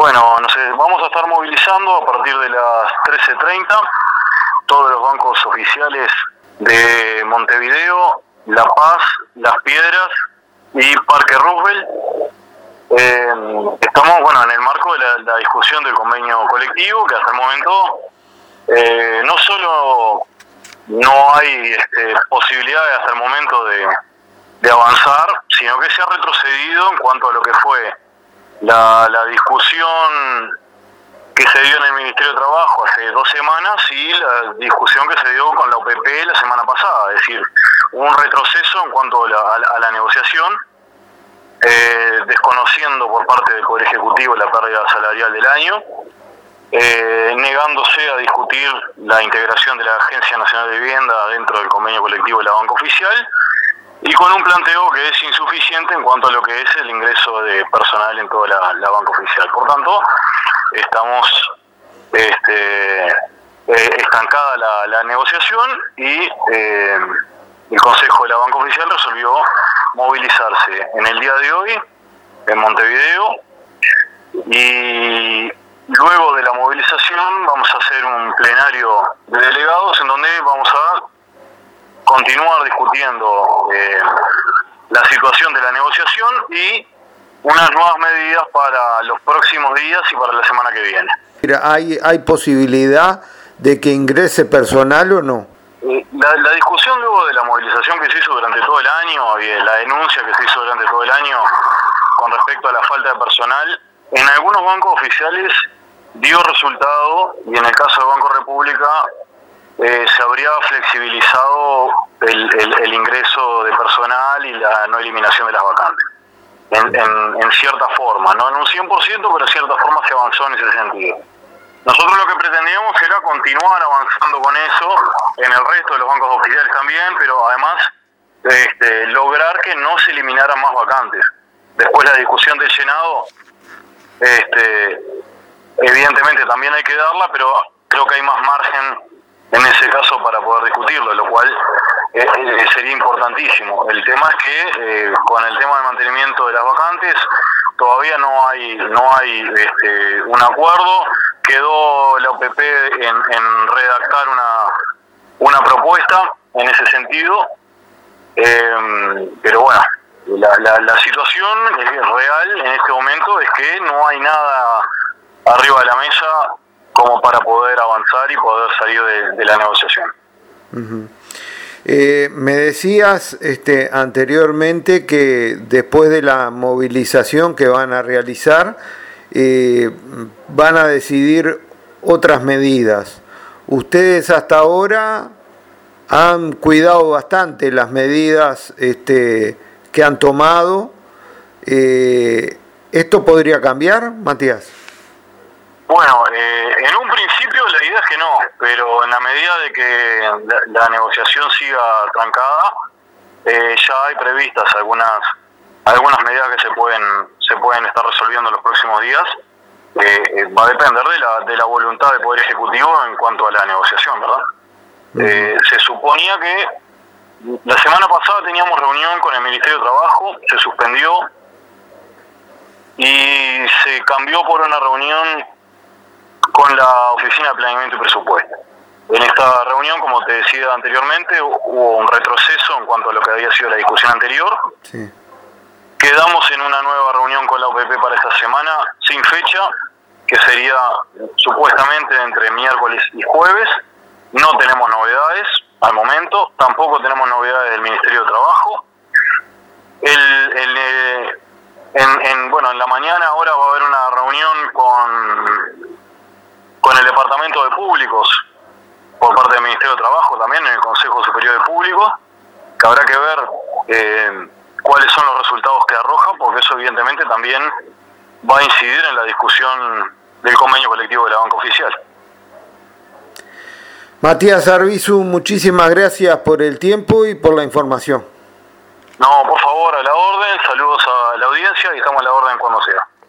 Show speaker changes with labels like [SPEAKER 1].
[SPEAKER 1] Bueno, no sé, vamos a estar movilizando a partir de las 13.30 todos los bancos oficiales de Montevideo, La Paz, Las Piedras y Parque Roosevelt. Eh, estamos bueno en el marco de la, discusión del convenio colectivo que hasta el momento eh, no solo no hay este, posibilidades hasta el momento de avanzar, sino que se ha retrocedido en cuanto a lo que fue la, la discusión que se dio en el Ministerio de Trabajo hace dos semanas y la discusión que se dio con la OPP la semana pasada. Es decir, un retroceso en cuanto a la, negociación, eh, desconociendo por parte del Poder Ejecutivo la pérdida salarial del año, eh, negándose a discutir la integración de la Agencia Nacional de Vivienda dentro del convenio colectivo de la banca oficial y con un planteo que es insuficiente en cuanto a lo que es el ingreso de personal en toda la, banca oficial. Por tanto, estamos este, eh, estancada la, negociación y eh, el Consejo de la Banca Oficial resolvió movilizarse en el día de hoy en Montevideo y luego de la movilización vamos a hacer un plenario de delegados en donde vamos a continuar discutiendo eh, la situación de la negociación y unas nuevas medidas para los próximos días y para la semana que viene.
[SPEAKER 2] Mira, ¿hay, hay posibilidad de que ingrese personal o no?
[SPEAKER 1] Eh, la, discusión luego de la movilización que se hizo durante todo el año y la denuncia que se hizo durante todo el año con respecto a la falta de personal, en algunos bancos oficiales dio resultado y en el caso de Banco República eh, se habría flexibilizado el, ingreso de personal y la no eliminación de las vacantes. En, cierta forma, no en un 100%, pero en cierta forma se avanzó en ese sentido. Nosotros lo que pretendíamos era continuar avanzando con eso en el resto de los bancos oficiales también, pero además este, lograr que no se eliminaran más vacantes. Después la discusión del Senado, este, evidentemente también hay que darla, pero creo que hay más margen en ese caso para poder discutirlo, lo cual eh, eh, sería importantísimo. El tema es que eh, con el tema del mantenimiento de las vacantes todavía no hay no hay este, un acuerdo. Quedó la OPP en, redactar una, una propuesta en ese sentido, pero bueno, la, la, la situación real en este momento es que no hay nada arriba de la mesa como para poder avanzar y poder salir de, la negociación.
[SPEAKER 2] Eh, me decías este, anteriormente que después de la movilización que van a realizar, eh, van a decidir otras medidas. Ustedes hasta ahora han cuidado bastante las medidas este, que han tomado. Eh, ¿Esto podría cambiar, Matías?
[SPEAKER 1] Bueno, eh, en un principio la idea es que no, pero en la medida de que la, negociación siga trancada, eh, ya hay previstas algunas algunas medidas que se pueden se pueden estar resolviendo en los próximos días. Eh, va a depender de la, de la voluntad del Poder Ejecutivo en cuanto a la negociación, ¿verdad? se suponía que la semana pasada teníamos reunión con el Ministerio de Trabajo, se suspendió y se cambió por una reunión con la Oficina de Planeamiento y Presupuesto. En esta reunión, como te decía anteriormente, hubo un retroceso en cuanto a lo que había sido la discusión anterior. Quedamos en una nueva reunión con la OPP para esta semana, sin fecha, que sería supuestamente entre miércoles y jueves. No tenemos novedades al momento, tampoco tenemos novedades del Ministerio de Trabajo. El, el, eh, en, en, bueno, en la mañana ahora va a haber una reunión con Departamento de Públicos por parte del Ministerio de Trabajo también en el Consejo Superior de Públicos, que habrá que ver eh, cuáles son los resultados que arroja, porque eso evidentemente también va a incidir en la discusión del convenio colectivo de la banca oficial.
[SPEAKER 2] Matías Arbizu, muchísimas gracias por el tiempo y por la información.
[SPEAKER 1] No, por favor, a la orden, saludos a la audiencia y estamos a la orden cuando sea.